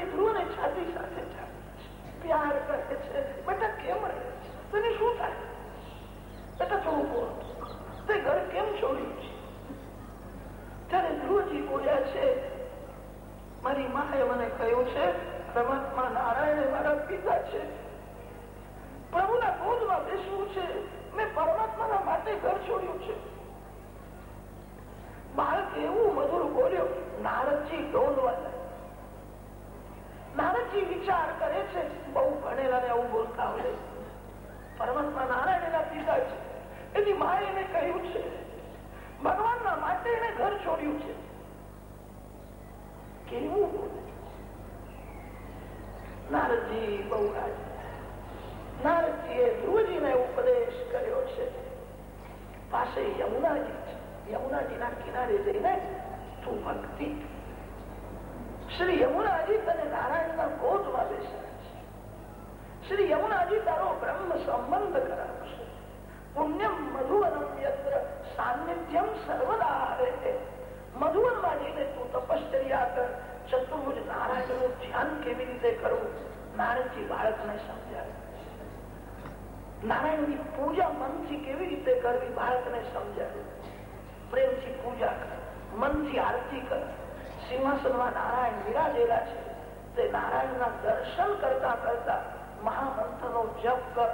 નારદજી ધ્રુવ ને છાતી સાથે છે પ્યાર કરે છે. બટા કેમ રહે છે? તને શું થાય? નારાયણની પૂજા મનથી કેવી રીતે કરવી બાળકને સમજાવે? પ્રેમથી પૂજા કર, મનથી આરતી કર. સિંહાસનમાં નારાયણ વિરાજેલા છે. તે નારાયણના દર્શન કરતા કરતા મહામંત્રનો જપ કર.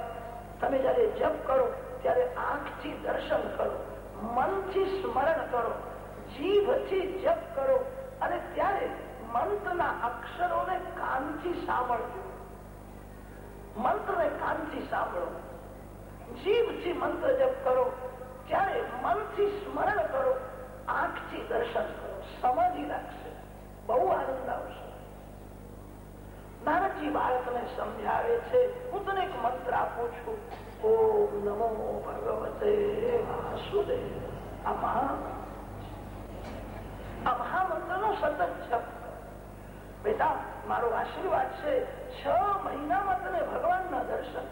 તમે જયારે જપ કરો, ત્યારે આંખથી દર્શન કરો, મનથી સ્મરણ કરો, જીભથી જપ કરો અને ત્યારે મંત્રના અક્ષરોને કાનથી સાંભળજો. મંત્રને કાનથી સાંભળો. જીભથી મંત્ર જપ કરો ત્યારે મનથી સ્મરણ કરો, આંખથી દર્શન કરો, સમાધિ રાખશે, બહુ આનંદ આવશે. નારદજી બાળકને સમજાવે છે, હું તને એક મંત્ર આપું છું. ઓમ નમો ભગવતે વાસુદેવ. મહામંત્રનો સતત જપ બેટા, મારો આશીર્વાદ છે, છ મહિનામાં તને ભગવાનના દર્શન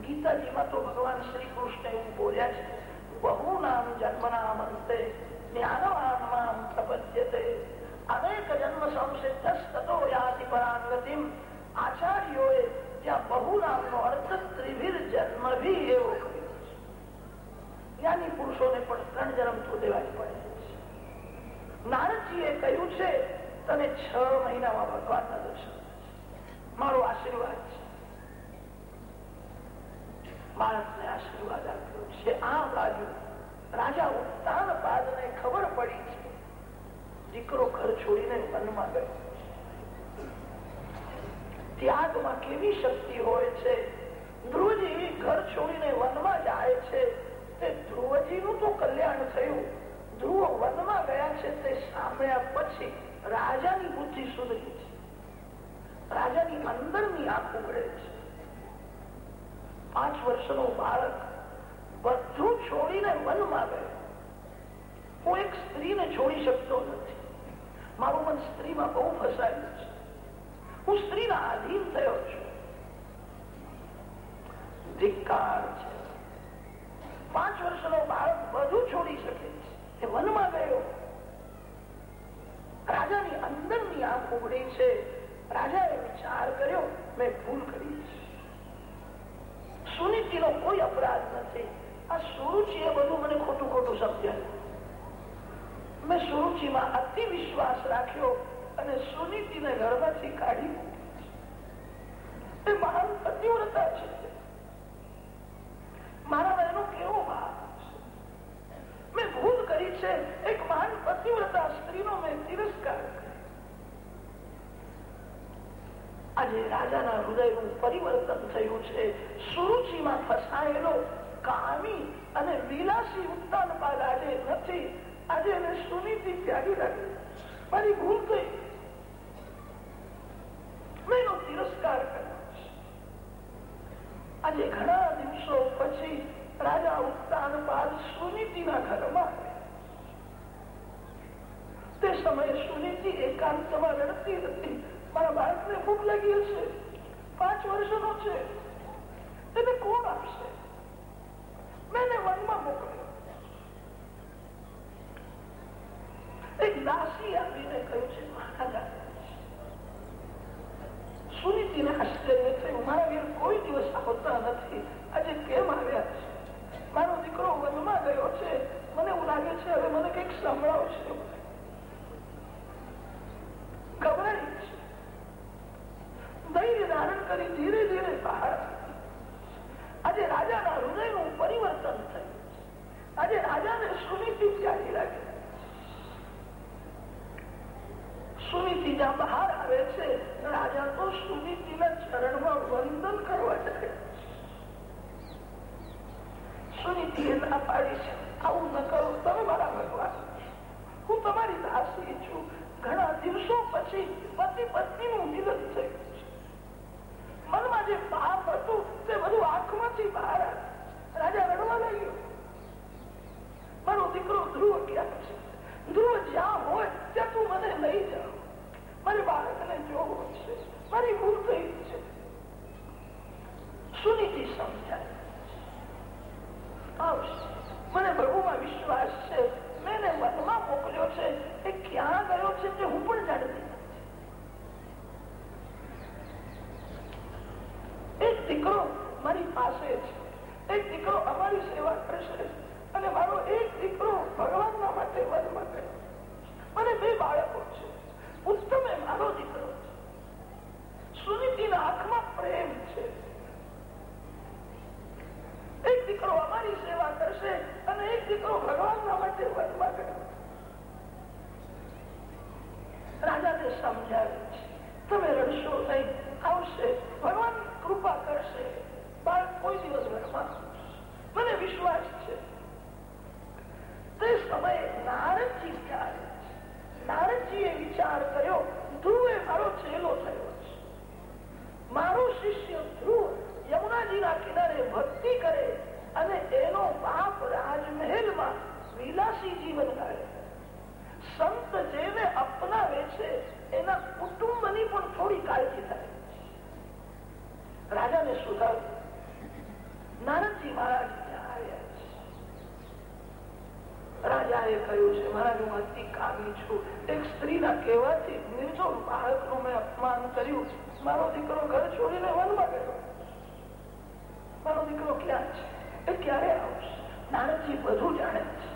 ગીતાજીમાં તો ભગવાન શ્રી કૃષ્ણ એવું બોલ્યા છે, બહુ નામ જન્મ સંસિદ્ધસ્તતો યાતિ પરાંગતિમ છે. પણ ત્રણ જન્મ તો દેવા જ પડે નારદજીએ કહ્યું છે, તને છ મહિનામાં ભગવાનના દર્શન મારો આશીર્વાદ છે. બાળકને આશીર્વાદ આપ્યો છે આ બાજુ રાજા ઉત્તાન પાદને ખબર પડી છે દીકરો ઘર છોડીને વનમાં ગયો ત્યાગમાં કેવી શક્તિ હોય છે ધ્રુવજી ઘર છોડીને વનમાં જાય છે તે ધ્રુવજીનું તો કલ્યાણ થયું ધ્રુવ વનમાં ગયા છે તે સાંભળ્યા પછી રાજાની બુદ્ધિ સુધરી છે. રાજાની અંદરની આંખ ઉગડે છે. પાંચ વર્ષનો બાળક બધું છોડીને વનમાં ગયો. હું એક સ્ત્રીને છોડી શકતો નથી. મારું મન સ્ત્રીમાં બહુ ફસાયું છે. હું સ્ત્રીના આધીન થયો છું. ધિક્કાર છે. પાંચ વર્ષનો બાળક બધું છોડી શકે છે. એ વનમાં ગયો. રાજાની અંદરની આંખ ઉગડી છે. રાજાએ વિચાર કર્યો, મેં ભૂલ કરી. સુનીતિનો કોઈ અપરાધ નથી? આ સુરુચિએ બધું મને ખોટું ખોટું સમજાયું મેં સુરુચિમાં અતિ વિશ્વાસ રાખ્યો અને સુનીતિને ગર્ભથી કાઢી એ મહાન પતિવ્રતા છે. મારા એનો કેવો ભાવ આજે રાજાના હૃદયનું પરિવર્તન થયું છે, સુરુચિમાં ફસાયેલો કામી અને વિલાસી ઉત્તાન પાદ આજે નથી. આજે એને સુનીતિ ત્યાગી રાખી. મારી ભૂલ થઈ મેં એનો તિરસ્કાર કર્યો આજે ઘણા દિવસો પછી રાજા ઉત્તાન બાદ સુનીતિના ઘરમાં તે સમયે સુનીતિ એકાંતમાં રડતી હતી મારા ભૂખ લાગી પાંચ વર્ષનો છે તેને કોણ આપશે મેં વનમાં મોકલ્યો એ એક દાસી આવીને કહ્યું છે મહારાજા સુનીતિને આશ્ચર્ય થયું મારા વીર કોઈ દિવસ આવતા નથી આજે કેમ આવ્યા છે મારો દીકરો વનમાં ગયો છે મને એવું લાગે છે હવે મને કંઈક સંભળાવશે ગભરાઈ છે ધૈર્ય ધારણ કરી ધીરે ધીરે બહાર આજે રાજાના હૃદયનું પરિવર્તન થયું આજે રાજાને સુનીતિ પ્યારી લાગે સુનીતિ જ્યાં બહાર આવે છે રાજા તો સુનીતિના ચરણમાં વંદન કરવા જાય. સુનીતિએ ના પાડી તે બધું આંખમાંથી બહાર રાજા રડવા લાગ્યો. મારો દીકરો ધ્રુવ ક્યાં છે? ધ્રુવ જ્યાં હોય ત્યાં તું મને લઈ જાઓ મારી બાળકને જોવો છે. મારી ભૂલ થઈ છે સુનીતિ સમજાય આવશે મને પ્રભુમાં વિશ્વાસ છે મેં વનમાં મોકલ્યો છે એ ક્યાં ગયો છે તે હું પણ જાણતી એક દીકરો મારી પાસે છે એક દીકરો અમારી સેવા કરશે અને મારો એક દીકરો ભગવાનના માટે વનમાં ગયો મને બે બાળકો છે ઉત્તમ એ મારો દીકરો છે સુનીતિના આંખમાં પ્રેમ છે એક દીકરો અમારી સેવા કરશે અને એક દીકરો ભગવાનના માટે વનમાં ગયો રાજાને સમજાવે છે તમે રડશો નહીં આવશે ભગવાન કૃપા કરશે બાળક કોઈ દિવસ ઘરમાં મને વિશ્વાસ છે તે સમયે નારદજી ત્યાં નારદજીએ કર્યો, ધ્રુવ એ મારો ચેલો થયો છે. મારો શિષ્ય ધ્રુવ યમુનાજીના કિનારે ભક્તિ કરે અને એનો બાપ રાજમહેલમાં વિલાસી જીવન ગાળે. સંત જેને અપનાવે છે, એના કુટુંબની પણ થોડી કાળજી થાય. રાજાને સુધાર્યું નારદજી મહારાજ આવ્યા છે. રાજાએ કહ્યું છે, મહારાજ, હું અતિ કામી છું. એક સ્ત્રીના કહેવાથી નિર્જોર બાળકનું મેં અપમાન કર્યું. મારો દીકરો ઘર છોડીને વનમાં ગયો. મારો દીકરો ક્યાં છે? એ ક્યારે આવશે? નારદજી બધું જાણે છે.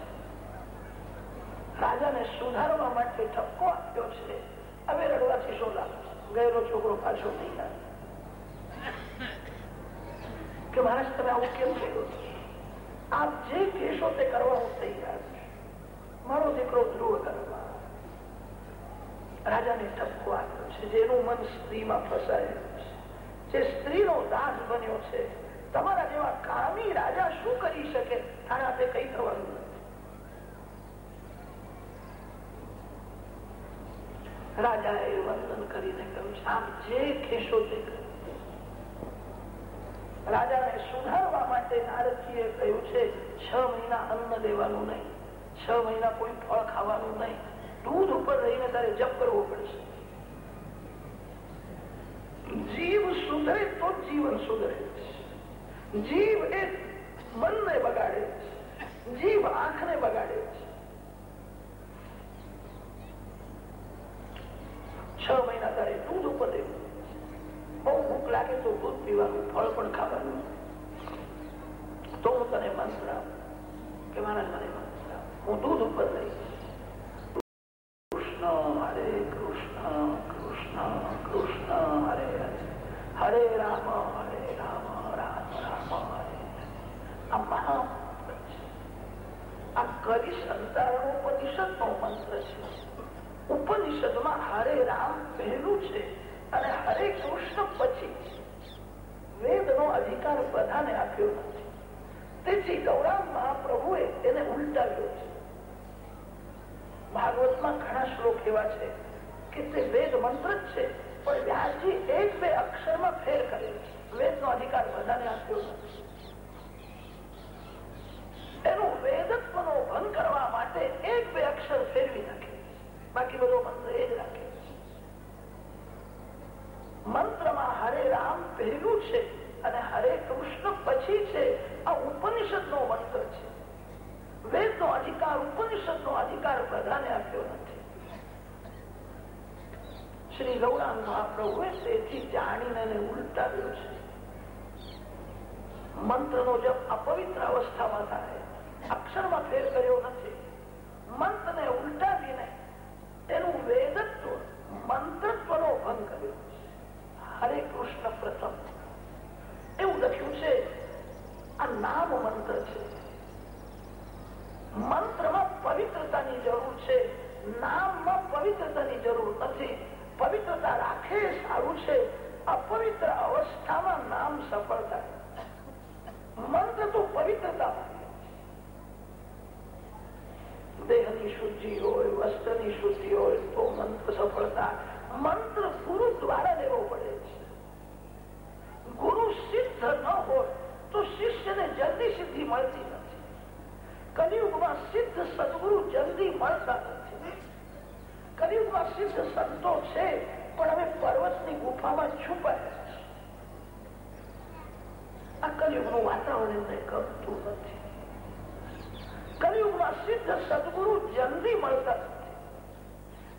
રાજાને સુધારવા માટે ઠપકો આપ્યો છે. હવે રડવાથી શું લાભ ગયેલો છોકરો પાછો નહીં આવે. કે મહારાજ, તમે આવું કેમ કર્યું? આપ જે કહેશો તે કરવા હું તૈયાર છું. મારો દીકરો ધ્રુવ કરવા રાજાને ઠપકો આપ્યો છે જેનું મન સ્ત્રીમાં ફસાયેલું છે. જે સ્ત્રીનો દાસ બન્યો છે, તમારા જેવા કામી રાજા શું કરી શકે? તારા તે કઈ થવાનું નથી. રાજાએ વંદન કરીને કહ્યું, છે આપ જે કહેશો તે રાજાને સુધારવા માટે નારદજીએ કહ્યું છે, છ મહિના અન્ન દેવાનું નહીં, છ મહિના કોઈ ફળ ખાવાનું નહીં દૂધ ઉપર રહીને તારે જપ કરવો પડશે. જીવ સુધરે તો જીવન સુધરે. જીવ એ મનને બગાડે જીવ આંખને બગાડે છે. મહિના તારે દૂધ ઉપર દેવું બહુ ભૂખ લાગે તો દૂધ પીવાનું, ફળ પણ ખાવાનું. તો હું તને મંત્ર કે મારા મને મંત્ર હું દૂધ ઉપર લઈશ કૃષ્ણ હરે કૃષ્ણ કૃષ્ણ કૃષ્ણ હરે હરે હરે રામ હરે રામ રામ રામ હરે મહા આ તેથી ગૌરામ મહાપ્રભુએ એને ઉલટાવ્યો છે. ભાગવતમાં ઘણા શ્લોક એવા છે કે તે વેદ મંત્ર જ છે, પણ વ્યાસજી એક બે અક્ષરમાં ફેર કરે વેદ નો અધિકાર બધાને આપ્યો નથી. એનું વેદત્વનો ભંગ કરવા માટે એક બે અક્ષર ફેરવી નાખે. બાકી બધો મંત્ર એ જ રાખે. મંત્રમાં હરે રામ પહેલું છે અને હરે કૃષ્ણ પછી છે. આ ઉપનિષદ નો મંત્ર છે. વેદ નો અધિકાર ઉપનિષદ નો અધિકાર પ્રધાને આપ્યો નથી. શ્રી ગૌરાંગ મહાપ્રભુએ તેથી જાણીને ઉલટાવ્યો છે. મંત્રનો જપ અપવિત્ર અવસ્થામાં થાય. અક્ષરમાં ફેર કર્યો નથી. મંત્રને ઉલટાવીને તેનું વેદત્વ મંત્રત્વનો ભંગ કર્યો. હરે કૃષ્ણ પ્રથમ. એવું લખ્યું છે, આ નામ મંત્ર છે. મંત્રમાં પવિત્રતાની જરૂર છે. નામમાં પવિત્રતાની જરૂર નથી. પવિત્રતા રાખે સારું છે. અપવિત્ર અવસ્થામાં નામ સફળ થાય. મંત્ર તો પવિત્રતા દેહની શુદ્ધિ હોય, વસ્ત્રની શુદ્ધિ હોય, તો મંત્ર સફળતા મંત્ર ગુરુ દ્વારા લેવો પડે છે. ગુરુ સિદ્ધ ન હોય, તો શિષ્યને જલ્દી સિદ્ધિ મળતી નથી. કલિયુગમાં સિદ્ધ સદગુરુ જલ્દી મળતા નથી. કલિયુગમાં સિદ્ધ સંતો છે, પણ હવે પર્વતની ગુફામાં છુપાયા છે. આ કલિયુગનું વાતાવરણ ગમતું નથી. કલિયુગમાં સિદ્ધ સદગુરુ જલ્દી મળતા નથી.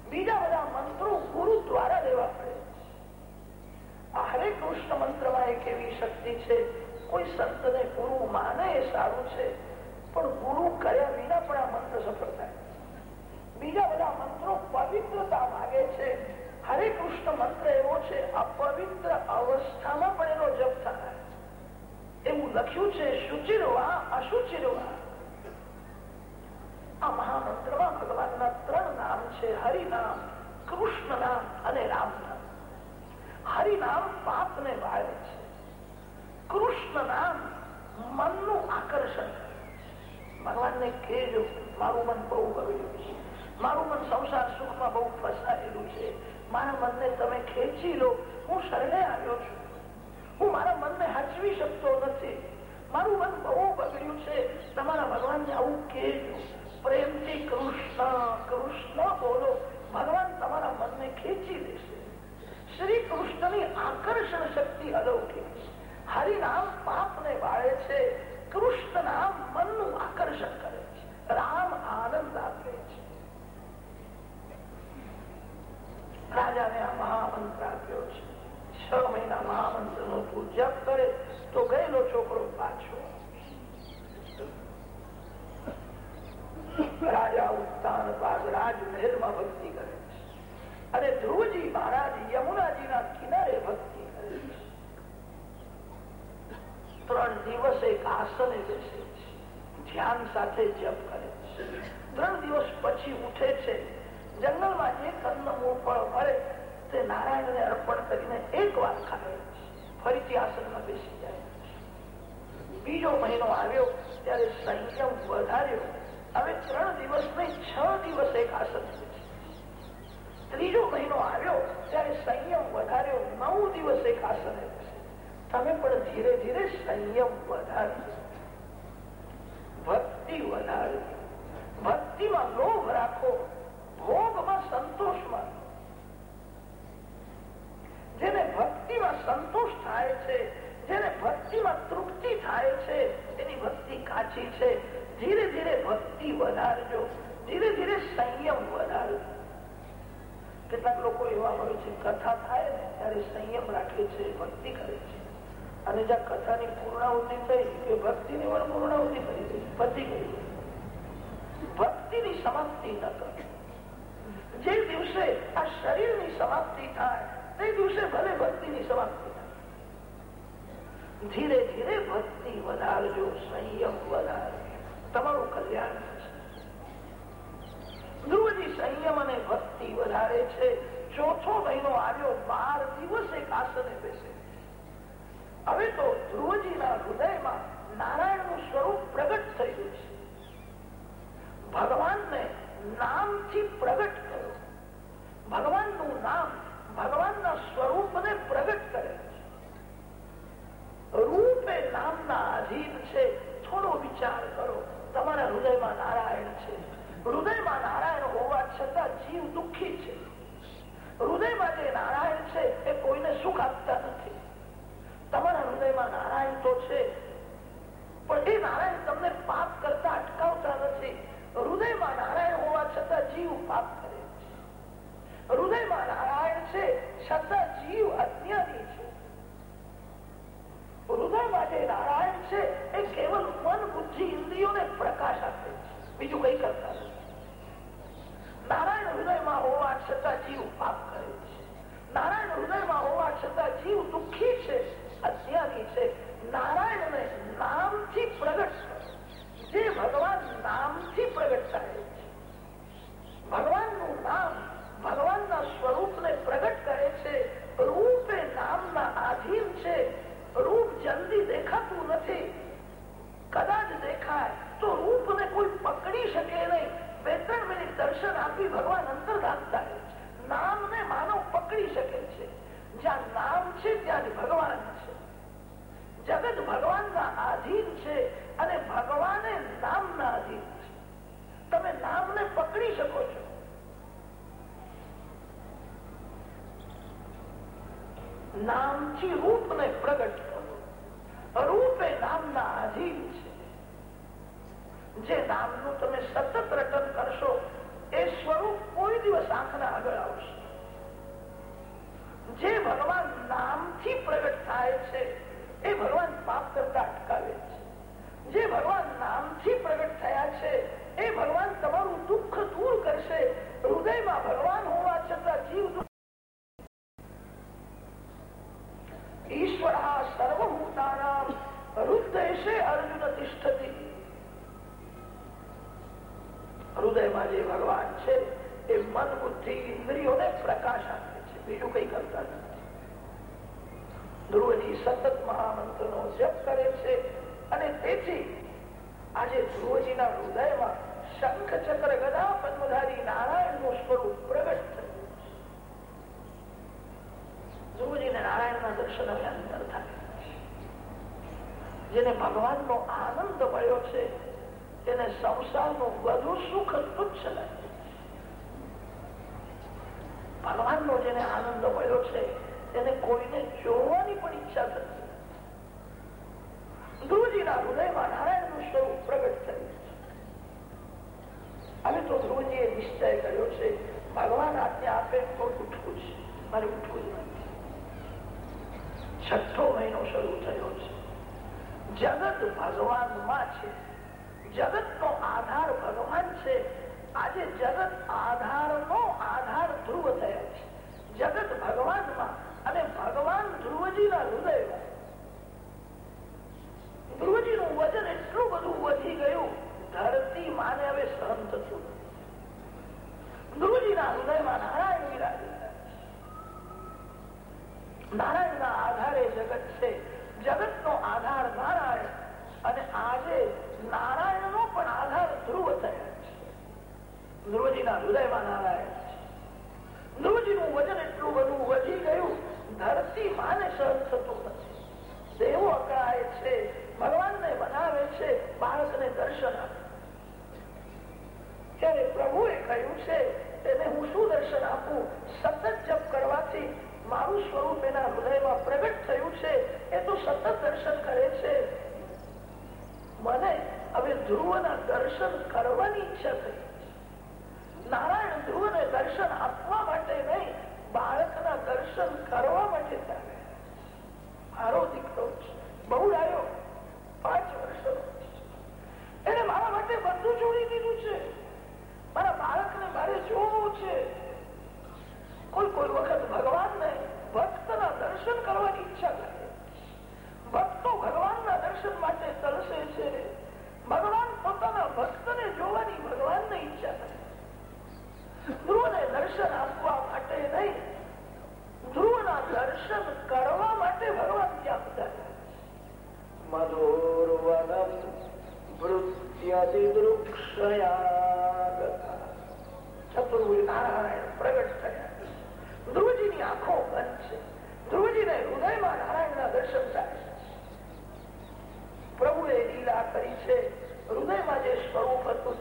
બીજા બધા મંત્રો ગુરુ દ્વારા લેવા પડે હરે કૃષ્ણ મંત્રમાં એક એવી શક્તિ છે, કોઈ સંતને ગુરુ માને એ સારું છે, પણ ગુરુ કર્યા વિના પણ આ મંત્ર સફળ થાય. બીજા બધા મંત્રો પવિત્રતા માગે છે. હરે કૃષ્ણ મંત્ર એવો છે, આ પવિત્ર અવસ્થામાં પણ એનો જપ થાય. એવું લખ્યું છે, શુચિરવા અશુચિરવા. આ મહામંત્રમાં ભગવાનના ત્રણ નામ છે હરિનામ કૃષ્ણ નામ અને રામ નામ હરિનામ પાપને વાળે છે કૃષ્ણ નામ મનનું આકર્ષણ ભગવાનને કહેજો મારું મન બહુ ગયું છે મારું મન સંસાર સુખમાં બહુ ફસાયેલું છે મારા મનને તમે ખેંચી લો હું શરણે આવ્યો છું હું મારા મનને હચવી શકતો નથી મારું મન બહુ બગડ્યું છે તમારા ભગવાનને આવું કહેજો પ્રેમથી કૃષ્ણ કૃષ્ણ બોલો. ભગવાન તમારા મનને ખેંચી લેશે. શ્રી કૃષ્ણની આકર્ષણ શક્તિ અલૌકિક હરિનામ પાપને વાળે છે. કૃષ્ણ નામ મનનું આકર્ષણ કરે છે. રામ આનંદ આપે છે. રાજાને આ મહામંત્ર આપ્યો છે. છ મહિના મહામંત્ર નો પૂજા કરે તો ગયેલો છોકરો પાછો રાજા ઉત્તાન બાદ રાજમહેલ માં ભક્તિ કરે અને ધ્રુવજી મહારાજ, યમુનાજીના કિનારે ભક્તિ કરે ત્રણ દિવસ એક આસને બેસે ધ્યાન સાથે જપ કરે ત્રણ દિવસ પછી ઉઠે છે. જંગલમાં જે કંદમૂળ ફળ મળે, તે નારાયણને અર્પણ કરીને એક વાર ખાય ફરીથી આસનમાં બેસી જાય બીજો મહિનો આવ્યો, ત્યારે સંયમ વધાર્યો. હવે ત્રણ દિવસ નહીં, છ દિવસ એક આસન ત્રીજો મહિનો આવ્યો ત્યારે સંયમ વધાર્યો. નવ દિવસ એક આસન તમે પણ ધીરે ધીરે સંયમ વધારી ભક્તિ વધારવી ભક્તિમાં લોભ રાખો. ભોગમાં સંતોષમાં જેને ભક્તિમાં સંતોષ થાય છે, જેને ભક્તિમાં તૃપ્તિ થાય છે, એની ભક્તિ કાચી છે. ધીરે ધીરે ભક્તિ વધારજો. ધીરે ધીરે સંયમ વધારજો. કેટલાક લોકો એવા હોય છે, કથા થાય ને ત્યારે સંયમ રાખે છે, ભક્તિ કરે છે. અને જ્યાં કથાની પૂર્ણાહુતિ થઈ કે ભક્તિની પણ પૂર્ણાહુતિ કરી પતી ગઈ. ભક્તિની સમાપ્તિ ન જે દિવસે આ શરીરની સમાપ્તિ થાય, તે દિવસે ભલે ભક્તિની સમાપ્તિ ધીરે ધીરે ભક્તિ વધારજો, સંયમ વધારજો. તમારું કલ્યાણ ધ્રુવજી સંયમ અને ભક્તિ વધારે છે. ચોથો મહિનો આવ્યો, બાર દિવસ એક આસને બેસે. હવે તો ધ્રુવજીના હૃદયમાં નારાયણનું સ્વરૂપ પ્રગટ થયું છે. ભગવાનને નામથી પ્રગટ કર્યો. ભગવાનનું નામ ભગવાનના સ્વરૂપને પ્રગટ કરે છે. રૂપે નામના આધીન છે. થોડો વિચાર કરો. તમારા હૃદયમાં નારાયણ છે. હૃદયમાં નારાયણ હોવા છતાં જીવ દુઃખી છે. હૃદયમાં જે નારાયણ છે એ કોઈને સુખ આપતા નથી. તમારા હૃદયમાં નારાયણ તો છે, પણ એ નારાયણ તમને પાપ કરતા અટકાવતા નથી. હૃદયમાં નારાયણ હોવા છતાં જીવ પાપ કરે છે. હૃદયમાં નારાયણ છે છતાં જીવ અજ્ઞાની છે. હૃદય માટે નારાયણ છે એ કેવલ મન બુદ્ધિ ઇન્દ્રિયોને પ્રકાશ આપે છે. બીજું કઈ કરતા નથી. નારાયણ હૃદયમાં હોવા છતાં જીવ પાપ કરે છે. નારાયણ હૃદયમાં હોવા છતાં જીવ દુઃખી છે અજ્ઞાની છે. નારાયણને નામથી પ્રગટ જે ભગવાન નામથી પ્રગટ થાય અને તેથી આજે ધ્રુવજીના હૃદયમાં શંખ ચક્ર ગદા પદ્મધારી નારાયણનું સ્વરૂપ પ્રગટ થયું ધ્રુવજીને નારાયણના દર્શન હવે અંતર થાય. જેને ભગવાનનો આનંદ મળ્યો છે, તેને સંસારનું વધુ સુખ તુચ્છ લાગે ભગવાનનો જેને આનંદ મળ્યો છે, તેને કોઈને જોવાની પણ ઈચ્છા થતી ધ્રુવજીના હૃદયમાં નારાયણનું સ્વરૂપ પ્રગટ થયું હવે તો ધ્રુવજીએ નિશ્ચય કર્યો છે ભગવાન આજ્ઞા આપે તો ઉઠવું છે મારે ઉઠવું જ નથી છઠ્ઠો મહિનો શરૂ થયો છે જગત ભગવાનમાં છે જગત નો આધાર ભગવાન છે આજે જગત આધાર નો આધાર ધ્રુવ થયો છે જગત ભગવાનમાં અને ભગવાન ધ્રુવજીના હૃદયમાં ધ્રુવજીનું વજન એટલું બધું વધી ગયું, ધરતી માને હવે સહન થતું ધ્રુવજીના હૃદયમાં નારાયણ વિરાજેલા નારાયણના આધારે જગત છે. જગત નો આધાર નારાયણ અને આજે નારાયણ નો પણ આધાર ધ્રુવ થયા છે. ધ્રુવજીના હૃદયમાં નારાયણ ધ્રુવજીનું વજન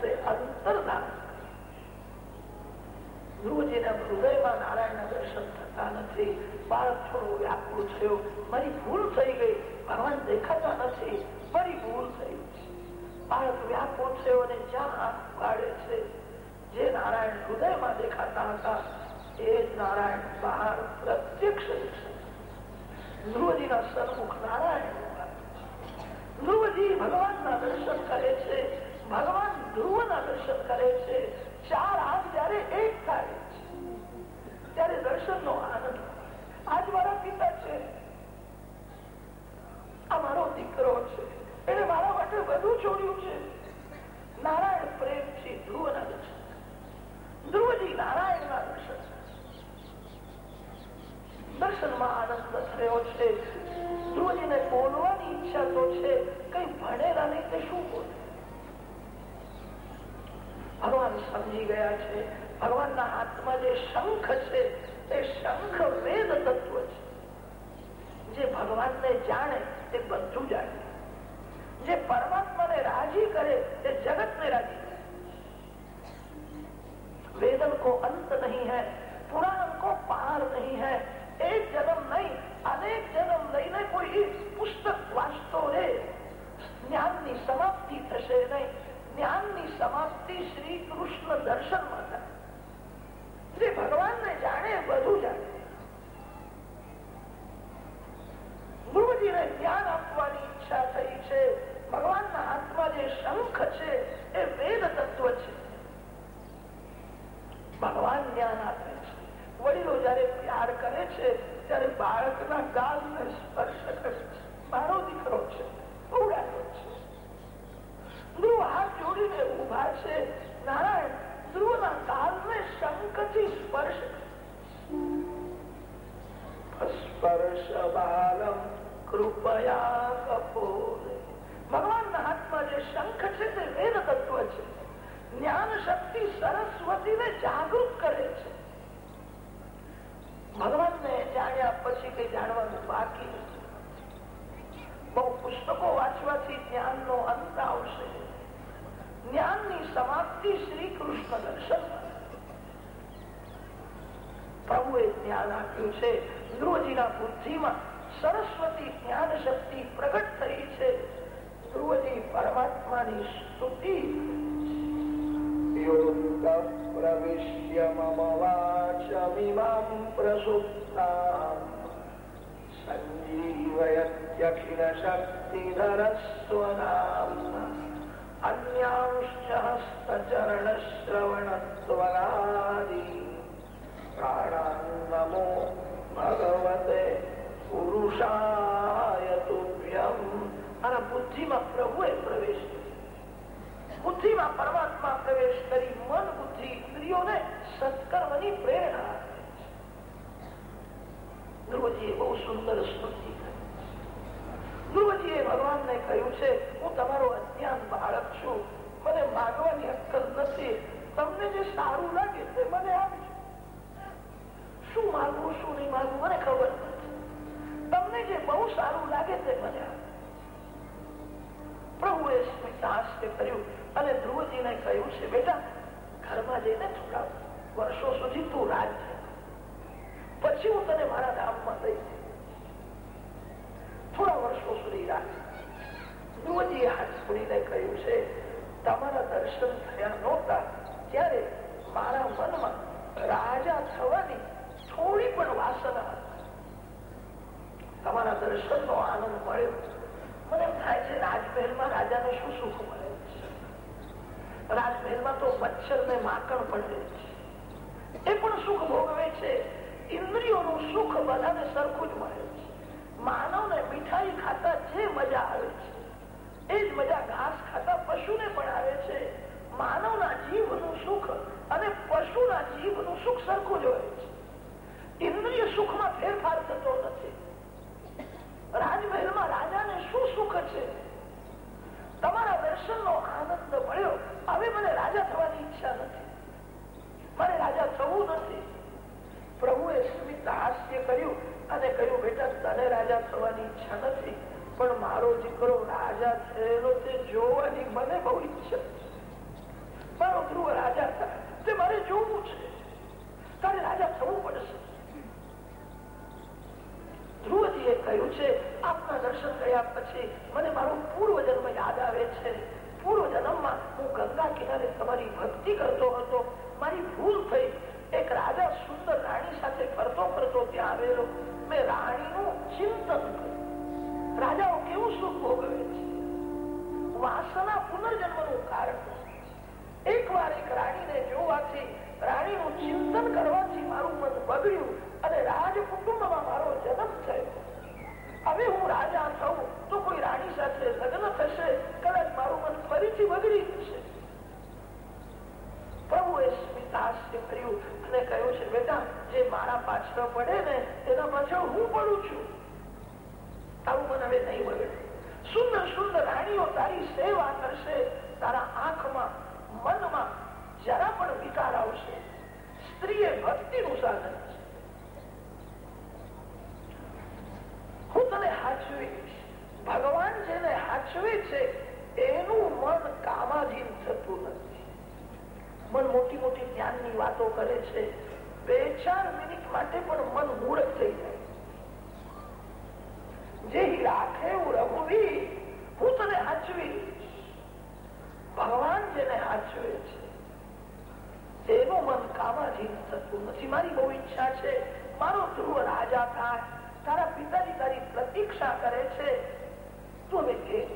સ્વરૂપ હતું તે અંતર્ધાન હૃદયમાં નારાયણના દર્શન થતા નથી. બાળક થોડો વ્યાકુળ થયો. મારી ભૂલ થઈ ગઈ. ભગવાન દેખાતા જે નારાયણ હૃદયમાં દેખાતા હતા, એ નારાયણ બહાર પ્રત્યક્ષ ધ્રુવજીના સન્મુખ નારાયણ ધ્રુવજી ભગવાનના દર્શન કરે છે. ભગવાન ધ્રુવના દર્શન કરે છે. ચાર હાથ જયારે એક થાય છે, ત્યારે દર્શન નો આનંદ આજ મારા પિતા છે. આ મારો દીકરો છે. એને મારા માટે બધું છોડ્યું છે. નારાયણ પ્રેમથી ધ્રુવના દર્શન. ધ્રુવજી નારાયણના દર્શન. દર્શનમાં આનંદ થયો છે. ધ્રુવજીને બોલવાની ઈચ્છા તો છે. કઈ ભણેલા નહીં તે શું બોલે? ભગવાન સમજી ગયા છે. ભગવાનના હાથમાં જે શંખ છે, તે શંખ વેદ તત્વ છે. જે ભગવાનને જાણે, તે બધું જાણે. જે પરમાત્માને રાજી કરે, તે જગતને રાજી કરે. વેદન કો અંત નહીં હૈ પુરાણ કો પાર નહીં હૈ. એક જન્મ નહીં, અનેક જન્મ લઈને કોઈ સંજીવયત્યખિલ શક્તિધરસ્વનામ અન્યાંશ્ચ હસ્તચરણ શ્રવણત્વરાદી પ્રાણાન્નમો ભગવતે પુરુષાય તુભ્યમ અને બુદ્ધિમાં પ્રભુએ પ્રવેશ બુદ્ધિમાં પરમાત્મા પ્રવેશ કરી મન બુદ્ધિ ઇન્દ્રિયોને સત્કર્મની પ્રેરણા નથી. તમને જે સારું લાગે તે મને આપજો. શું માગવું, શું નહીં માગવું, મને ખબર નથી. તમને જે બહુ સારું લાગે તે મને આપજો. પ્રભુએ સ્મિતાસ્ય કર્યું અને ધ્રુવજીને કહ્યું છે બેટા, ઘરમાં જઈને છોડાવ વર્ષો સુધી તું રાજ પછી હું તને મારા ધામમાં લઈ થોડા વર્ષો સુધી રાજ ધ્રુવજીએ હાથ છોડીને કહ્યું છે તમારા દર્શન થયા નહોતા, ત્યારે મારા મનમાં રાજા થવાની થોડી પણ વાસના તમારા દર્શનનો આનંદ મળ્યો. મને એમ થાય છે, રાજમહેલમાં રાજાને શું સુખ મળે? છે રાજમહેલમાં તો મચ્છર ને માકણ પણ રહે છે. એ પણ સુખ ભોગવે છે. ઇન્દ્રિયોનું સુખ બધાને સરખું જ મળે છે. માનવને મીઠાઈ ખાતા જે મજા આવે છે. એ જ મજા ઘાસ ખાતા પશુને પણ આવે છે. માનવના જીવનું સુખ અને પશુના જીવનું સુખ સરખું જ હોય છે. ઇન્દ્રિય સુખમાં ફેરફાર થતો નથી. રાજમહેલમાં રાજાને શું સુખ છે? તમારા દર્શનનો આનંદ મળ્યો? હવે મને રાજા થવાની ઈચ્છા નથી. મને રાજા થવું નથી. પ્રભુએ સ્મિત હાસ્ય કર્યું અને કહ્યું, બેટા, તને રાજા થવાની ઈચ્છા નથી, પણ મારો દીકરો રાજા થયેલો તે જોવાની મને બહુ ઈચ્છા મારો ધ્રુવ રાજા તે મારે જોવું છે. તારે રાજા થવું પડશે. ધ્રુવજીએ કહ્યું છે, આપના દર્શન કર્યા પછી મને મારો પૂર્વ જન્મ યાદ આવે છે. પૂર્વ જન્મમાં હું ગંગા કિનારે તમારી ભક્તિ કરતો હતો. મારી ભૂલ થઈ. એક રાજા સુંદર રાણી સાથે ફરતો ફરતો ત્યાં આવેલો. મેં રાણીનું ચિંતન કર્યું. રાજાઓ કેવું સુખ ભોગવે છે? વાસના પુનર્જન્મનું કારણ એક વાર એક રાણીને જોવાથી રાણીનું ચિંતન કરવાથી મારું મન બગડ્યું અને રાજ કુટુંબમાં મારો જન્મ થયો. મારા પડે ને, એના પાછળ હું પડું છું. તારું મન હવે નહીં બગડે સુંદર સુંદર રાણીઓ તારી સેવા કરશે. તારા આંખમાં, મનમાં જરા પણ વિકાર આવશે. સ્ત્રી એ ભક્તિનું સાધન હું તને હાચવીશ. ભગવાન જેને હાચવે છે, એનું મન કામાધીન થતું નથી. મન મોટી મોટી જ્ઞાનની વાતો કરે છે. બે ચાર માટે પણ મન મૂળ થઈ જાય. જે રાખે હું રઘુવી હું તને હાચવી. ભગવાન જેને હાચવે છે એનું મન કામાધીન થતું નથી. મારી બહુ ઈચ્છા છે, મારો ધ્રુવ રાજા થાય, તારા પિતાની તારી પ્રતીક્ષા કરે છે. તું કે,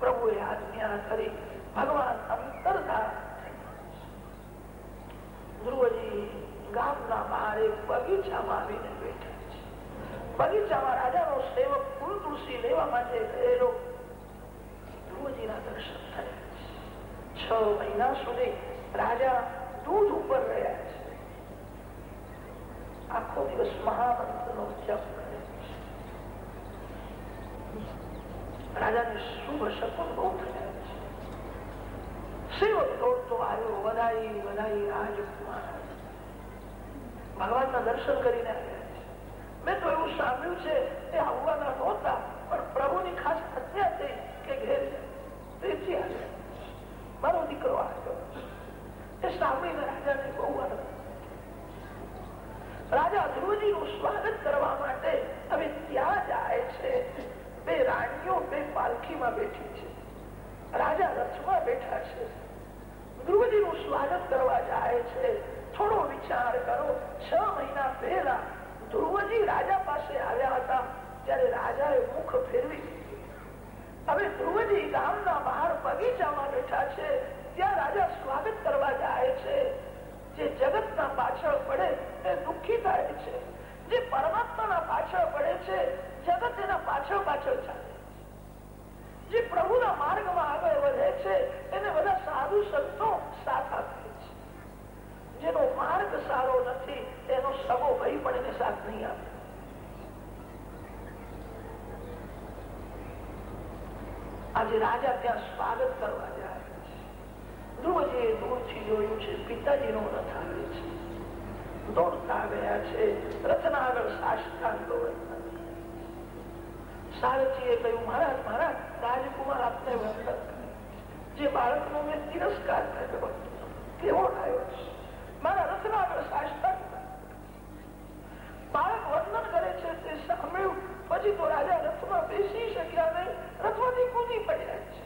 પ્રભુએ આજ્ઞા કરી, ભગવાન અંતરધાર ધ્રુવજી ગામના બગીચામાં આવીને બેઠા છે બગીચામાં રાજાનો સેવક કુલ તુલસી લેવા માટે ગયેલો ધ્રુવજીના દર્શન થયા છ મહિના સુધી રાજા દૂધ ઉપર રહ્યા છે આખો દિવસ મહામંત્રનો જપ કરે છે રાજાને શુભ શકુન બહુ થયા છે સેવક દોડતો આવ્યો વધાઈ વધાઈ રાજકુમાર ભગવાનના દર્શન કરીને આવ્યા મેં તો એવું સાંભળ્યું છે એ આવવાના નહોતા, પણ પ્રભુની ખાસ હત્યા થઈ કે ઘેર તેથી મારો દીકરો આવ્યો એ સાંભળીને રાજાને બહુ આનંદ રાજા ધ્રુવજી નું સ્વાગત કરવા માટે હવે ત્યાં જાય છે. બે રાણીઓ બે પાલખીમાં બેઠી છે. રાજા રથમાં બેઠા છે. ધ્રુવજી નું સ્વાગત કરવા જાય છે. થોડો વિચાર કરો. પહેલા ધ્રુવજી રાજા પાસે આવ્યા હતા, ત્યારે રાજાએ મુખ ફેરવી હવે ધ્રુવજી ગામના બહાર બગીચામાં બેઠા છે, ત્યાં રાજા સ્વાગત કરવા જાય છે. જે જગતના પાછળ પડે એ દુઃખી થાય છે. જે પરમાત્માના પાછળ પડે છે, જગત એના પાછળ પાછળ ચાલે જે પ્રભુના માર્ગમાં આગળ વધે છે એને બધા સાધુ સંતો સાથ આપે છે. જેનો માર્ગ સારો નથી એનો સગો ભાઈ પણ એને સાથ નહીં આપે. આજે રાજા ત્યાં સ્વાગત કરવા જાય ધ્રુવજીએ દૂરથી જોયું છે, પિતાજીનો રથ આવે છે. દોડતા ગયા છે, રથના આગળ સાષ્ટાંગ સારથીએ કહ્યું, મહારાજ મહારાજ, રાજકુમાર આપને વંદન જે બાળકનો મેં તિરસ્કાર કર્યો કેવો થયો છે? મારા રથના આગળ સાષ્ટાંગ બાળક વંદન કરે છે તે સાંભળ્યું. પછી તો રાજા રથમાં બેસી શક્યા નહીં. રથમાંથી કૂદી પડ્યા છે.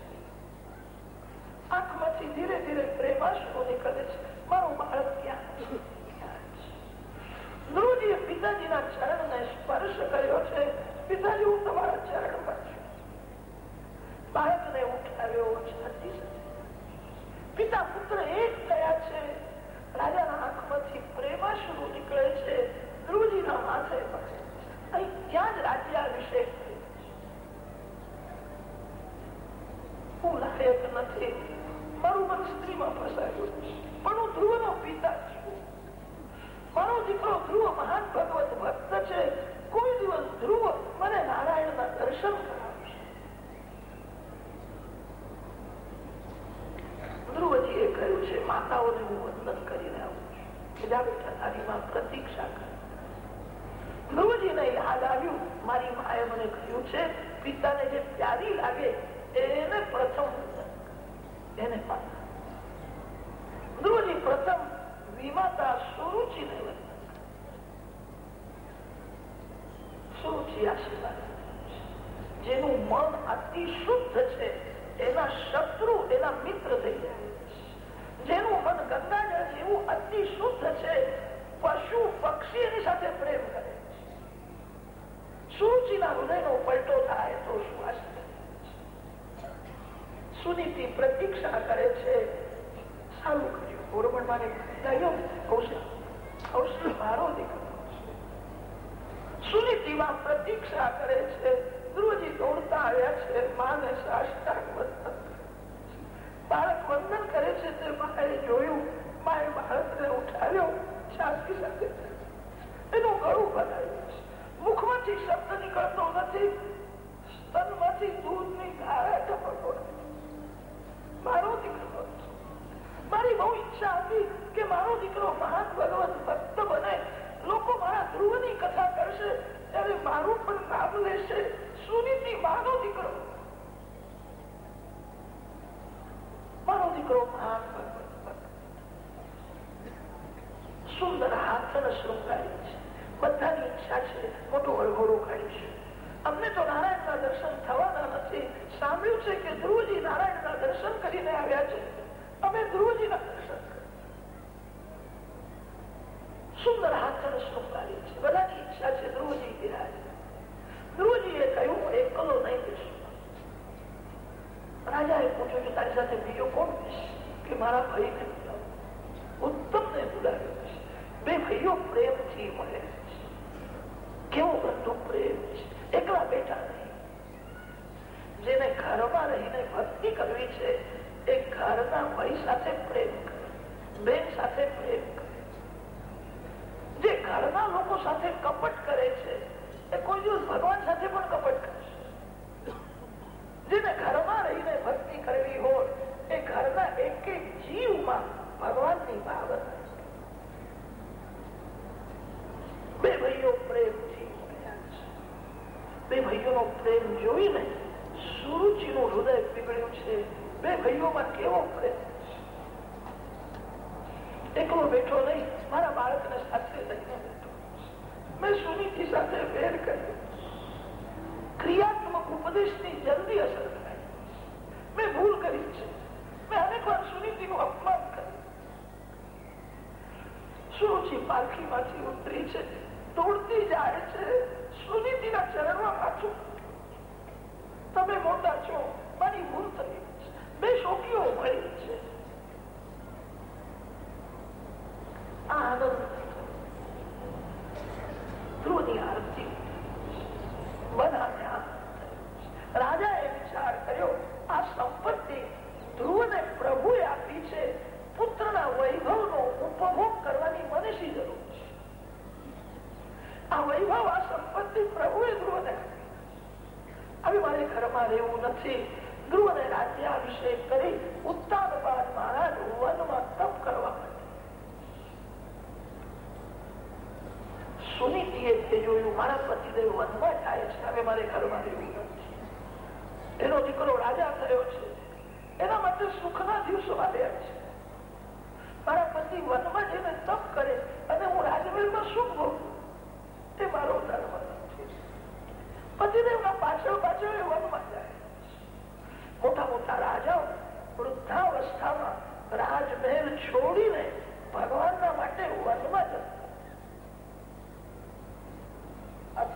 આંખમાંથી ધીરે ધીરે પ્રેમાશ્રુ નીકળે છે. મારું બાળક ક્યાં ગુરુજીએ પિતાજીના ચરણને સ્પર્શ કર્યો છે. પિતાજી, હું તમારા ચરણમાં છું. બાળકને ઉઠાવ્યો છાતી પિતા પુત્ર એક થયા છે. રાજાના આંખમાંથી પ્રેમાશ્રુ નીકળે છે. ધ્રુવજીના માથે અહીં જ રાજ્યાભિષેક હું લાયક નથી. મારું મન સ્ત્રીમાં ફસાયું પણ હું ધ્રુવનો પિતા છું. મારો દીકરો ધ્રુવ મહાન ભગવત ભક્ત છે. કોઈ દિવસ ધ્રુવ મને નારાયણના દર્શન કરાવશે. ધ્રુવજીએ કહ્યું છે, માતાઓને હું વંદન કરીને આવું છું. બીજા બેઠા તારી માં પ્રતીક્ષા કરે. ધ્રુવજીને યાદ આવ્યું. મારી માએ મને કહ્યું છે, પિતાને જે પ્યારી લાગે, એને પ્રથમ એને ધ્રુવજી પ્રથમ વિમાતા સુરુચિ આશીર્વાદ જેનું મન અતિ શુદ્ધ છે, એના શત્રુ, એના મિત્ર થઈ જાય. જેનું મન ગંગાજળ જેવું અતિ શુદ્ધ છે સૂચના હૃદયનો પલટો થાય તો શું સુનીતિ પ્રતીક્ષા કરે છે. સારું કર્યું. બોરબણ મારે દયો કૌશલ. કૌશલ મારો દીકરો સુનીતિમાં પ્રતીક્ષા કરે છે. ગુરુજી દોડતા આવ્યા છે. માને સાષ્ટાંગ વંદન. બાળક વંદન કરે છે તે માએ જોયું. માએ બાળકને ઉઠાવ્યો. છાતી સાથે. એનું ગળું બનાવ્યું મુખમાંથી શબ્દ નીકળતો નથી. સ્તનમાંથી દૂધની ધારા ટપકતો મારો દીકરો, મારી બહુ ઈચ્છા હતી કે મારો દીકરો મહાન ભગવત ભક્ત બને. લોકો મારા ધ્રુવની કથા કરશે, ત્યારે મારું પણ નામ લેશે સુનીતિ મારો દીકરો. મારો દીકરો મહાન ભગવત સુંદર હાથન શૃંગારી છે. બધાની ઈચ્છા છે, મોટું વળઘોડું કાઢીશું. અમને તો નારાયણના દર્શન થવાના નથી. સાંભળ્યું છે કે ધ્રુવજી નારાયણના દર્શન કરીને આવ્યા છે. અમે ધ્રુવજીના દર્શન સુંદર હાથન શૃંગારી છે બધાની ઈચ્છા છે ધ્રુવજી બિરાજ. ધ્રુવજીએ કહ્યું એકલો નહીં બેસું. રાજાએ પૂછ્યું કે તારી સાથે બીજો કોણ કે મારા ભાઈને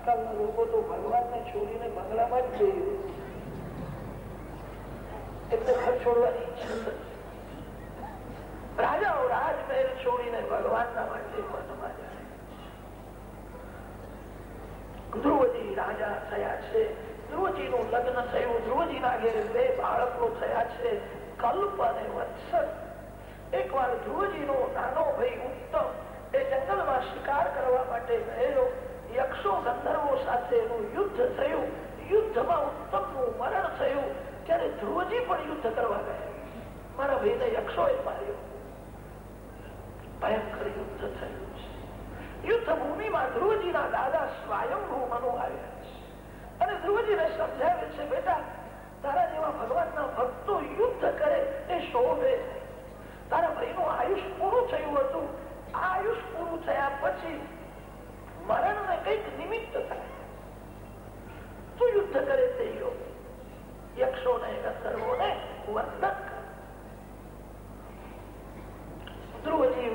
આજકાલના લોકો તો ભગવાનને છોડીને બંગલામાં જ જઈ એટલે ઘર છોડવાની રાજાઓ રાજમહેલ છોડીને ભગવાનના માટે વનમાં ધ્રુવજી રાજા થયા છે. ધ્રુવજી નું લગ્ન થયું. ધ્રુવજી ના ઘેર બે બાળકો થયા છે. કલ્પ અને વત્સલ. એક વાર ધ્રુવજી નો નાનો ભાઈ ઉત્તમ એ જંગલમાં શિકાર કરવા માટે ગયેલો. યક્ષો ગંધર્વો સાથે એનું યુદ્ધ થયું. યુદ્ધમાં ઉત્તમનું મરણ થયું. ત્યારે ધ્રુવજી પણ યુદ્ધ કરવા ગયા. મારા ભાઈને યક્ષોએ માર્યો ભયંકર યુદ્ધ થયું છે. યુદ્ધ ભૂમિમાં દાદા સ્વયંભૂ મનો આવ્યા છે. અને ધ્રુવજીને સમજાવે છે, બેટા, તારા જેવા ભગવાનના ભક્તો યુદ્ધ કરે એ શોભે તારા ભાઈનું આયુષ પૂરું થયું હતું. આયુષ પૂરું થયા પછી મરણને કંઈક નિમિત્ત થાય. તું યુદ્ધ કરે છે ધ્રુવજી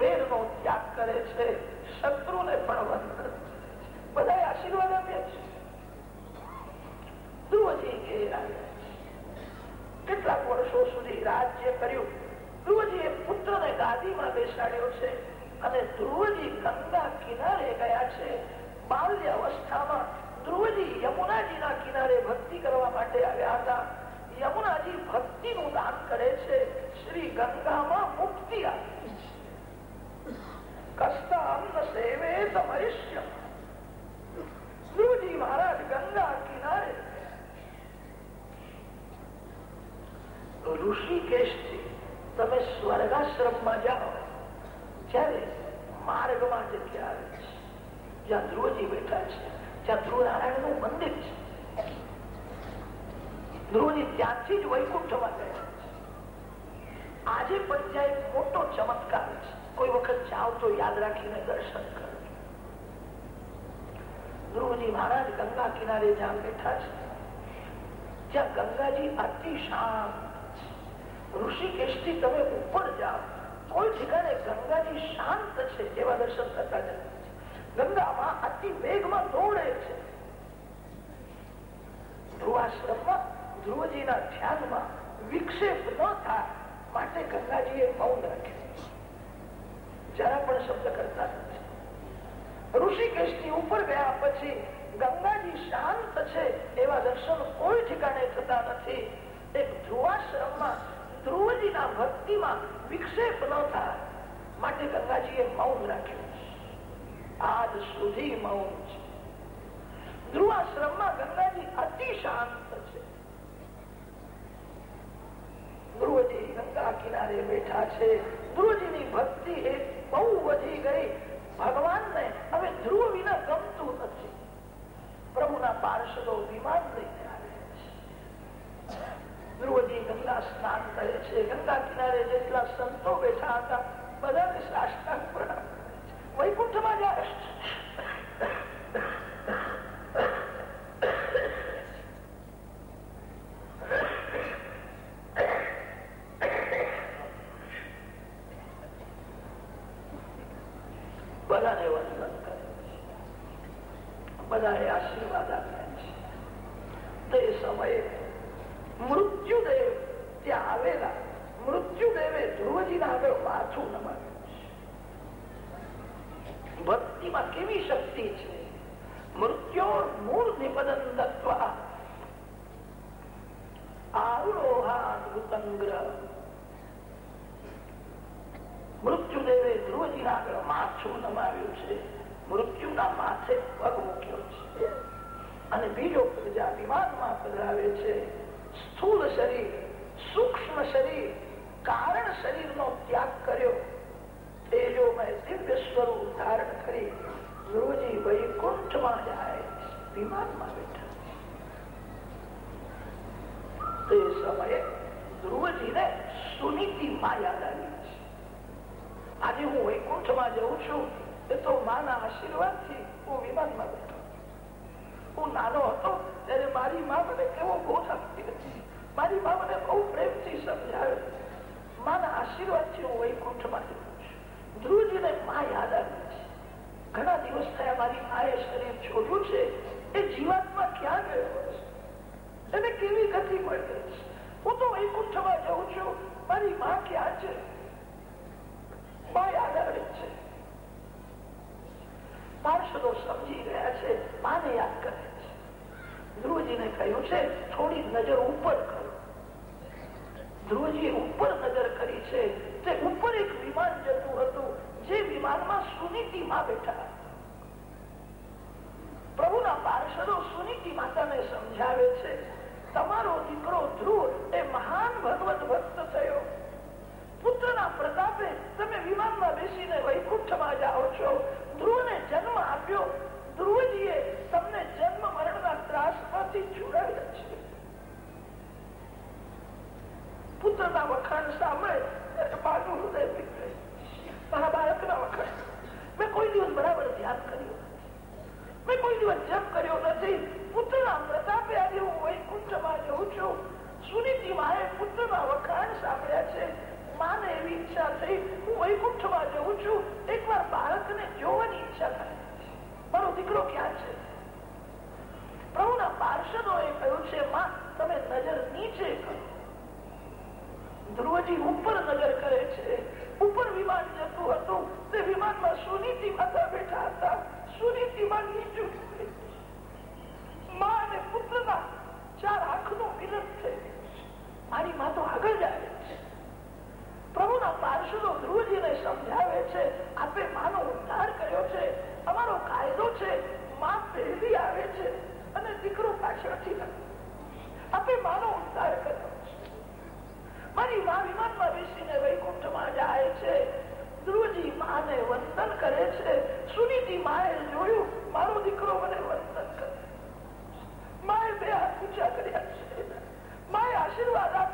કેટલાક વર્ષો સુધી રાજ્ય કર્યું। ધ્રુવજી એ પુત્ર પુત્રને ગાદીમાં બેસાડ્યો છે અને ધ્રુવજી ગંગા કિનારે ગયા છે. બાલ્ય અવસ્થામાં ધ્રુવજી યમુનાજીના કિનારે ભક્તિ કરવા માટે આવ્યા હતા. યમુનાજી ભક્તિનું દાન કરે છે. શ્રી ગંગામાં મુક્તિ આપી કસ્તા અન્ન સેવે મનુષ્ય ધ્રુવજી મહારાજ ગંગા કિનારે ઋષિકેશથી તમે સ્વર્ગાશ્રમમાં જાઓ. જ્યારે માર્ગમાં જગ્યા આવે છે. જ્યાં ધ્રુવજી બેઠા છે. જ્યાં ધ્રુવનારાયણનું મંદિર છે. ધ્રુવજી ત્યાંથી જ વૈકુંઠમાં ગયા આજે પણ ત્યાં એક મોટો ચમત્કાર છે. કોઈ વખત જાઓ તો યાદ રાખીને દર્શન કરો. ધ્રુવજી મહારાજ ગંગા કિનારે જ્યાં બેઠા છે, ત્યાં ગંગાજી અતિ શાંત ઋષિકેશથી તમે ઉપર જાઓ, કોઈ ઠેકાણે ગંગાજી શાંત છે એવા દર્શન થતા નથી ગંગામાં અતિ વેગમાં દોડે છે. ધ્રુવાશ્રમમાં ધ્રુવજીના ધ્યાનમાં વિક્ષેપ ન થાય માટે ગંગાજીએ મૌન રાખ્યું. જરા પણ શબ્દ કરતા નથી. ઋષિકેશની ઉપર ગયા પછી ગંગાજી શાંત છે એવા દર્શન કોઈ ઠીકાણે થતા નથી. એક ધ્રુવાશ્રમમાં ધ્રુવજીના ભક્તિમાં વિક્ષેપ ન થાય માટે ગંગાજીએ મૌન રાખ્યું. આજ સુધી મૌન છે. ધ્રુવાશ્રમમાં ગંગાજી અતિ શાંત છે. ધ્રુવજી ગંગા કિનારે બેઠા છે. ધ્રુવજીની ભક્તિ એ બહુ વધી ગઈ. ભગવાનને હવે ધ્રુવ વિના ગમતું નથી. પ્રભુના પાર્ષદો વિમાન લઈને આવે છે. ધ્રુવજી ગંગા સ્નાન કરે છે. ગંગા કિનારે જેટલા સંતો બેઠા હતા, બધાને સાષ્ટાંગ પ્રણામ. વૈકુંઠમાં જાય બધાને વંદન કરે બધાએ આશીર્વાદ આપ્યા છે તે સમયે મૃત્યુદેવ ત્યાં આવેલા મૃત્યુદેવે ધ્રુવજીના આગળ માથું નમાવ્યું ભક્તિમાં કેવી શક્તિ છે મૃત્યો મૂળ નિપદન દત્વા આરોહાદૃતંગ્ર મૃત્યુદેવે ધ્રુવજીના આગળ માથું નમાવ્યું છે મૃત્યુના માથે પગ મૂક્યો છે. અને બીજો પ્રજા વિમાનમાં પધરાવે છે. સ્થૂલ શરીર, સૂક્ષ્મ શરીર, કારણ શરીરનો ત્યાગ કર્યો. વૈકુંઠમાં વિમાનમાં બેઠા. તે સમયે ધ્રુવજીને સુનીતિ માયા યાદ છે. આજે હું વૈકુંઠમાં જઉં છું. તો માના આશીર્વાદથી હું વિમાનમાં બેઠો હું નાનો હતો ત્યારે મારી મા મને કેવો બોધ આપતી હતી. મારી મા મને બહુ પ્રેમથી સમજાવે માના આશીર્વાદથી હું વૈકુંઠમાં ધ્રુવજીને મા યાદ આવી છે. ઘણા દિવસ થયા મારી માએ શરીર છોડ્યું છે. એ જીવાતમાં ક્યાં ગયો એને કેવી ગતિ મળી છે? હું તો વૈકુંઠમાં જઉં છું. મારી મા ક્યાં છે મા યાદ આવે છે. પાર્ષદો સમજી રહ્યા છે, માને યાદ કરે છે. ધ્રુવજીને કહ્યું છે, થોડી નજર ઉપર કરો. ધ્રુવજી ઉપર નજર કરી છે તે ઉપર એક વિમાન જતું હતું, જે વિમાનમાં સુનીતિમાં બેઠા પ્રભુના પાર્ષદો સુનીતિ માતાને સમજાવે છે, તમારો દીકરો ધ્રુવ એ મહાન ભગવત ભક્ત થયો.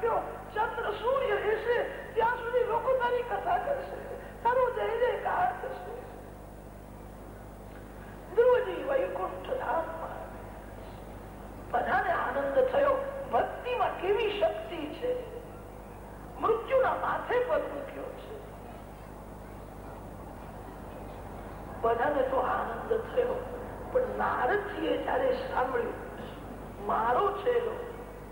આપ્યો ચંદ્ર સૂર્ય રહેશે ત્યાં સુધી લોકો તારી કથા કરશે તારો જય જયકાર થશે ધ્રુવજી વૈકુંઠ ધામમાં બધાને આનંદ થયો ભક્તિમાં કેવી શક્તિ છે મૃત્યુના માથે પર મૂક્યો છે બધાને તો આનંદ થયો પણ નારદજીએ જયારે સાંભળ્યું મારો છેલો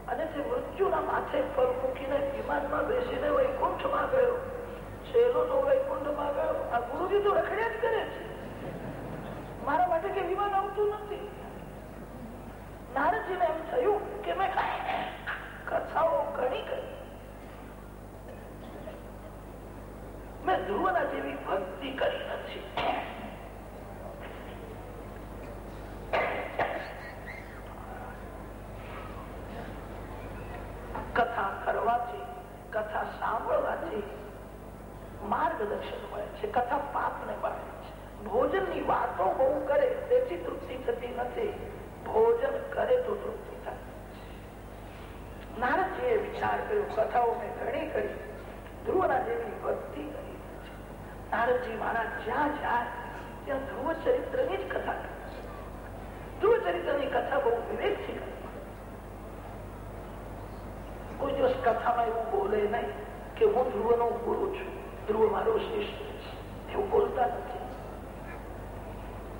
અને તે મૃત્યુના માથે પગ મૂકીને વિમાનમાં બેસીને વૈકુંઠમાં ગયો છેલ્લો તો વૈકુંઠમાં ગયો આ ગુરુજી તો રખડ્યા જ કરે છે મારા માટે કે વિમાન આવતું નથી નારદજીને એમ થયું કે મેં કથાઓ ઘણી કરી મેં ધ્રુવના જેવી ભક્તિ કરી નથી કથા કરવાથી કથા સાંભળવાથી માર્ગદર્શન મળે છે કથા પાપને બાળે છે ભોજનની વાતો બહુ કરે તેથી તૃપ્તિ થતી નથી ભોજન કરે તો તૃપ્તિ થાય નારદજીએ વિચાર કર્યો કથાઓ મેં ઘણી કરી ધ્રુવના જેવી ભક્તિ કરી નારદજી મારા જ્યાં જાય ત્યાં ધ્રુવ ચરિત્રની જ કથા ધ્રુવ ધ્રુવ ચરિત્રની કથા બહુ વિવેકથી કોઈ દિવસ કથામાં એવું બોલે નહીં કે હું ધ્રુવનો ગુરુ છું ધ્રુવ મારો શિષ્ય એવું બોલતા નથી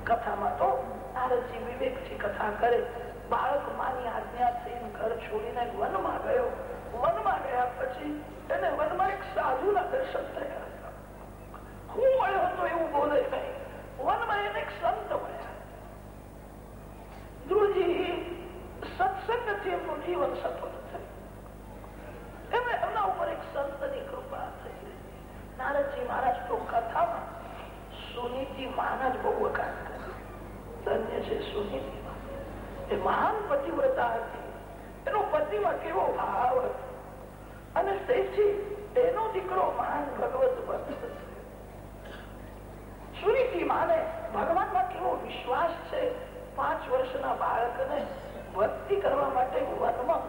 કથામાં તો નારદજી વિવેકથી કથા કરે બાળક માની આજ્ઞા થઈને ઘર છોડીને વનમાં ગયો વનમાં ગયા પછી એને વનમાં એક સાધુના દર્શન થયા હું મળ્યો હતો એવું બોલે નહીં વનમાં એને સંત મળ્યા ધ્રુવજી સત્સંગથી એમનું જીવન સફળ થયું એમને ઉપર એક સંતની કૃપા થઈ નારદજી મહારાજ તો કથામાં સુનીતિ માન જ બહુ વખાણ કરે ધન્ય છે સુનીતિ એ મહાન પતિવ્રતા હતી એનો પતિમાં કેવો ભાવ હતો અને તેથી એનો દીકરો મહાન ભગવત ભક્ત. સુનીતિ માને ભગવાનમાં કેવો વિશ્વાસ છે? પાંચ વર્ષના બાળકને ભક્તિ કરવા માટે વનમાં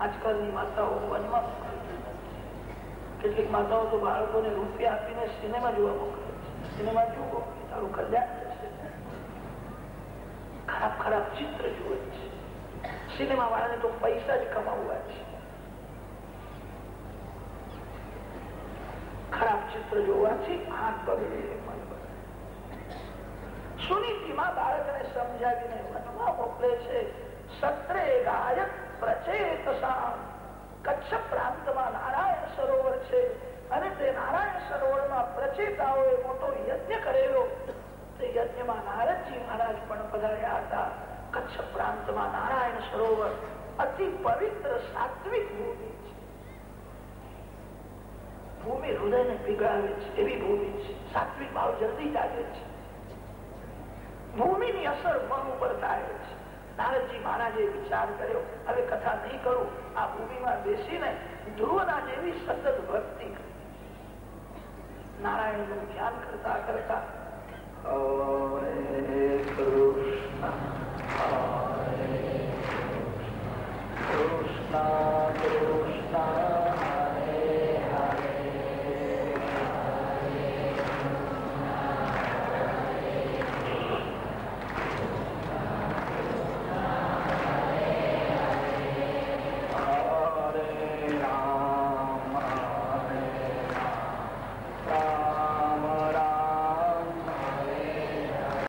આજકાલની માતાઓ વનમાં કેટલીક માતાઓ તો બાળકોને રૂપિયા આપીને સિનેમા જોવા મોકલે સિનેમા જોવો તારું કલ્યાણ થશે. ખરાબ ખરાબ ચિત્ર જુએ છે. સિનેમા વાળાને તો પૈસા જ કમાવવા ચિત્ર જોવાથી આંખ બગડે મન સુનીતિમાં બાળકને સમજાવીને મનમાં મોકલે છે, સત્રે ગાયક પ્રચેત કચ્છ પ્રાંતમાં નારાયણ સરોવર છે અને તે નારાયણ સરોવરમાં પ્રચેતાઓએ મોટો યજ્ઞ કરેલો. તે યજ્ઞમાં નારદજી મહારાજ પણ પધાર્યા હતા. કચ્છ પ્રાંતમાં નારાયણ સરોવર અતિ પવિત્ર સાત્વિક ભૂમિ ભૂમિ હૃદયને પીગળાવે છે, એવી ભૂમિ છે. સાત્વિક ભાવ જલ્દી જાગે છે. ભૂમિની અસર મન ઉપર થાય છે. નારદજી મહારાજે વિચાર કર્યો, હવે કથા નહીં કરું, આ ભૂમિમાં બેસીને ધ્રુવના જેવી સતત ભક્તિ નારાયણનું ધ્યાન કરતા કરતા કૃષ્ણ કૃષ્ણ